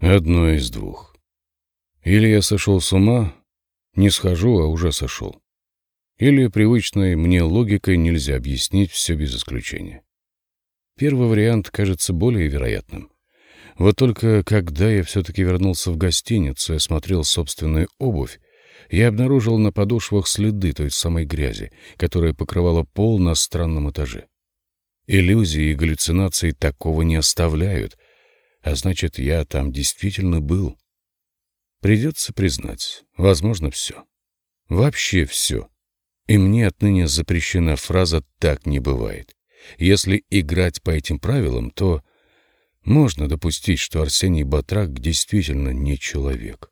Одно из двух. Или я сошел с ума, не схожу, а уже сошел. Или привычной мне логикой нельзя объяснить все без исключения. Первый вариант кажется более вероятным. Вот только когда я все-таки вернулся в гостиницу и осмотрел собственную обувь, я обнаружил на подошвах следы той самой грязи, которая покрывала пол на странном этаже. Иллюзии и галлюцинации такого не оставляют, а значит, я там действительно был. Придется признать, возможно, все. Вообще все. И мне отныне запрещена фраза «так не бывает». Если играть по этим правилам, то можно допустить, что Арсений Батрак действительно не человек.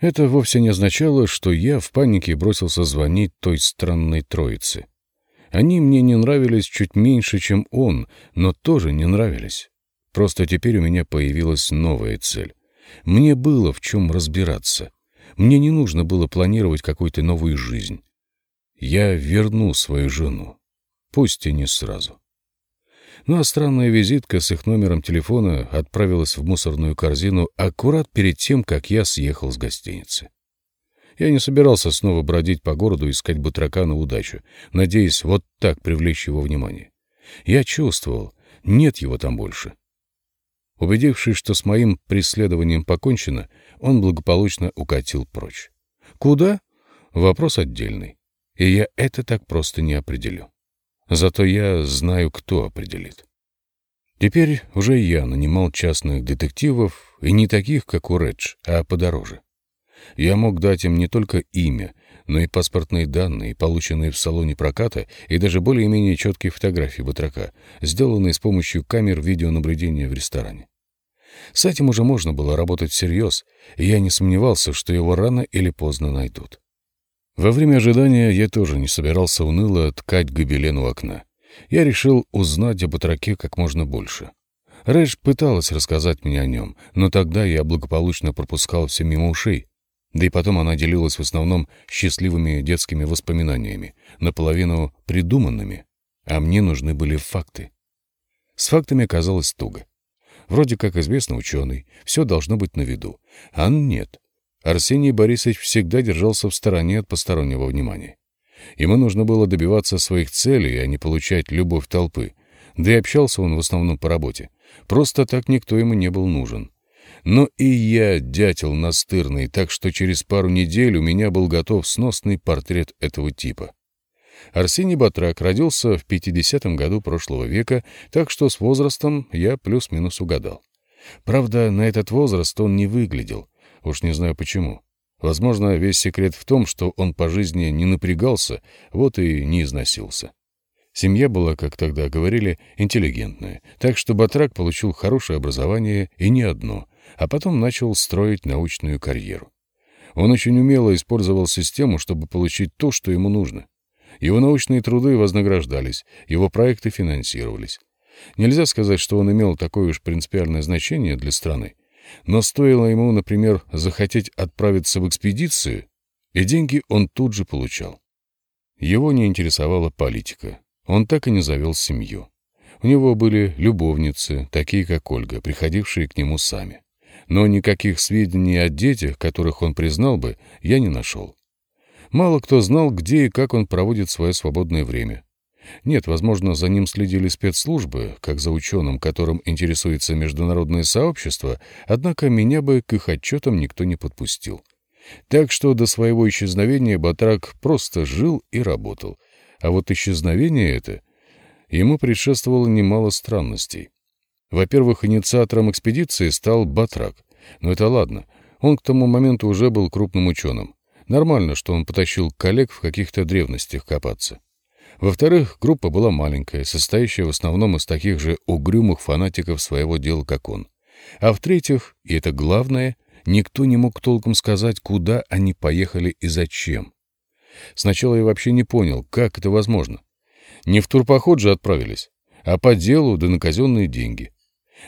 Это вовсе не означало, что я в панике бросился звонить той странной троице. Они мне не нравились чуть меньше, чем он, но тоже не нравились. Просто теперь у меня появилась новая цель. Мне было в чем разбираться. Мне не нужно было планировать какую-то новую жизнь. Я верну свою жену. Пусть и не сразу. Ну а странная визитка с их номером телефона отправилась в мусорную корзину аккурат перед тем, как я съехал с гостиницы. Я не собирался снова бродить по городу искать батрака на удачу, надеясь вот так привлечь его внимание. Я чувствовал, нет его там больше. Убедившись, что с моим преследованием покончено, он благополучно укатил прочь. Куда? Вопрос отдельный. И я это так просто не определю. Зато я знаю, кто определит. Теперь уже я нанимал частных детективов, и не таких, как у Редж, а подороже. Я мог дать им не только имя, но и паспортные данные, полученные в салоне проката, и даже более-менее четкие фотографии батрака, сделанные с помощью камер видеонаблюдения в ресторане. С этим уже можно было работать всерьез, и я не сомневался, что его рано или поздно найдут. Во время ожидания я тоже не собирался уныло ткать гобелен у окна. Я решил узнать об Атраке как можно больше. Рэш пыталась рассказать мне о нем, но тогда я благополучно пропускал все мимо ушей. Да и потом она делилась в основном счастливыми детскими воспоминаниями, наполовину придуманными, а мне нужны были факты. С фактами оказалось туго. Вроде как известно ученый, все должно быть на виду, а нет. Арсений Борисович всегда держался в стороне от постороннего внимания. Ему нужно было добиваться своих целей, а не получать любовь толпы. Да и общался он в основном по работе. Просто так никто ему не был нужен. Но и я дятел настырный, так что через пару недель у меня был готов сносный портрет этого типа. Арсений Батрак родился в 50-м году прошлого века, так что с возрастом я плюс-минус угадал. Правда, на этот возраст он не выглядел. Уж не знаю почему. Возможно, весь секрет в том, что он по жизни не напрягался, вот и не износился. Семья была, как тогда говорили, интеллигентная, так что Батрак получил хорошее образование и не одно, а потом начал строить научную карьеру. Он очень умело использовал систему, чтобы получить то, что ему нужно. Его научные труды вознаграждались, его проекты финансировались. Нельзя сказать, что он имел такое уж принципиальное значение для страны, но стоило ему, например, захотеть отправиться в экспедицию, и деньги он тут же получал. Его не интересовала политика. Он так и не завел семью. У него были любовницы, такие как Ольга, приходившие к нему сами. Но никаких сведений о детях, которых он признал бы, я не нашел. Мало кто знал, где и как он проводит свое свободное время. Нет, возможно, за ним следили спецслужбы, как за ученым, которым интересуется международное сообщество, однако меня бы к их отчетам никто не подпустил. Так что до своего исчезновения Батрак просто жил и работал. А вот исчезновение это... Ему предшествовало немало странностей. Во-первых, инициатором экспедиции стал Батрак. Но это ладно, он к тому моменту уже был крупным ученым. Нормально, что он потащил коллег в каких-то древностях копаться. Во-вторых, группа была маленькая, состоящая в основном из таких же угрюмых фанатиков своего дела, как он. А в-третьих, и это главное, никто не мог толком сказать, куда они поехали и зачем. Сначала я вообще не понял, как это возможно. Не в турпоход же отправились, а по делу да на казенные деньги.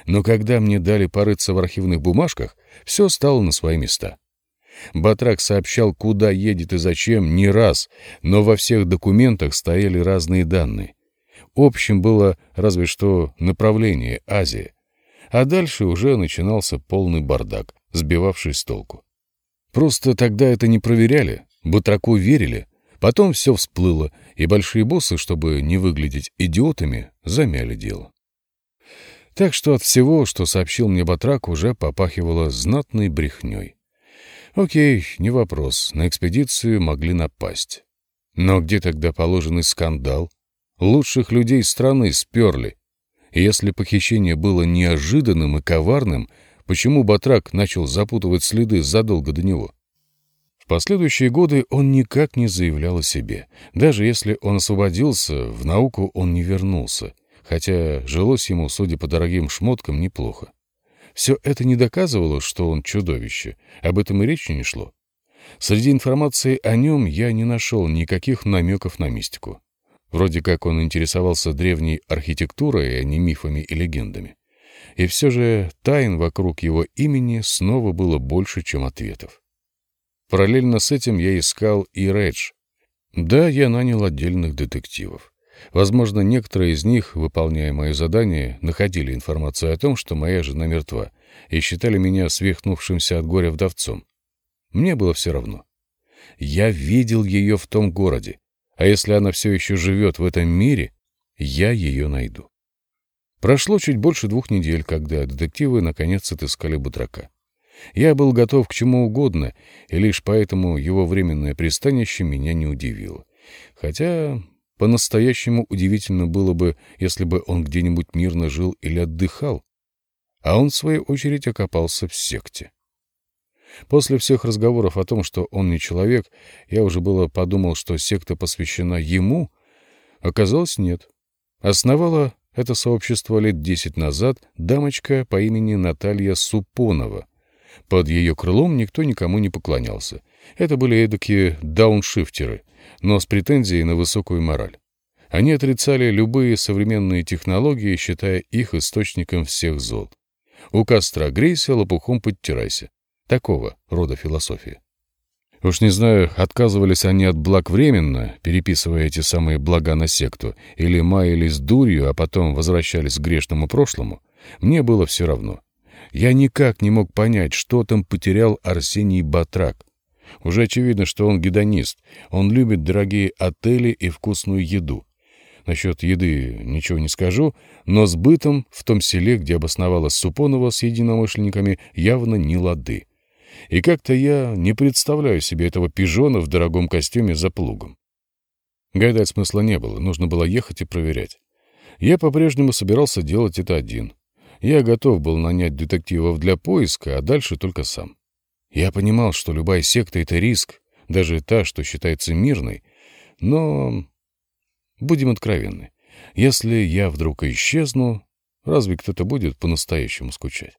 Но когда мне дали порыться в архивных бумажках, все стало на свои места. Батрак сообщал, куда едет и зачем, не раз, но во всех документах стояли разные данные. Общим было разве что направление Азия. а дальше уже начинался полный бардак, сбивавший с толку. Просто тогда это не проверяли, батраку верили, потом все всплыло, и большие боссы, чтобы не выглядеть идиотами, замяли дело. Так что от всего, что сообщил мне Батрак, уже попахивало знатной брехней. Окей, не вопрос, на экспедицию могли напасть. Но где тогда положенный скандал? Лучших людей страны сперли. Если похищение было неожиданным и коварным, почему Батрак начал запутывать следы задолго до него? В последующие годы он никак не заявлял о себе. Даже если он освободился, в науку он не вернулся, хотя жилось ему, судя по дорогим шмоткам, неплохо. Все это не доказывало, что он чудовище, об этом и речи не шло. Среди информации о нем я не нашел никаких намеков на мистику. Вроде как он интересовался древней архитектурой, а не мифами и легендами. И все же тайн вокруг его имени снова было больше, чем ответов. Параллельно с этим я искал и Редж. Да, я нанял отдельных детективов. Возможно, некоторые из них, выполняя мое задание, находили информацию о том, что моя жена мертва, и считали меня свихнувшимся от горя вдовцом. Мне было все равно. Я видел ее в том городе, а если она все еще живет в этом мире, я ее найду. Прошло чуть больше двух недель, когда детективы наконец отыскали Батрака. Я был готов к чему угодно, и лишь поэтому его временное пристанище меня не удивило. Хотя по-настоящему удивительно было бы, если бы он где-нибудь мирно жил или отдыхал, а он, в свою очередь, окопался в секте. После всех разговоров о том, что он не человек, я уже было подумал, что секта посвящена ему. Оказалось, нет. Основала это сообщество лет десять назад дамочка по имени Наталья Супонова. Под ее крылом никто никому не поклонялся. Это были эдакие дауншифтеры, но с претензией на высокую мораль. Они отрицали любые современные технологии, считая их источником всех зол. У костра грейся, лопухом подтирайся. Такого рода философия. Уж не знаю, отказывались они от благ временно, переписывая эти самые блага на секту, или маялись дурью, а потом возвращались к грешному прошлому. Мне было все равно. Я никак не мог понять, что там потерял Арсений Батрак. Уже очевидно, что он гедонист. Он любит дорогие отели и вкусную еду. Насчет еды ничего не скажу, но с бытом в том селе, где обосновалась Супонова с единомышленниками, явно не лады. И как-то я не представляю себе этого пижона в дорогом костюме за плугом. Гайдать смысла не было, нужно было ехать и проверять. Я по-прежнему собирался делать это один. Я готов был нанять детективов для поиска, а дальше только сам. Я понимал, что любая секта — это риск, даже та, что считается мирной, но... Будем откровенны. Если я вдруг исчезну, разве кто-то будет по-настоящему скучать?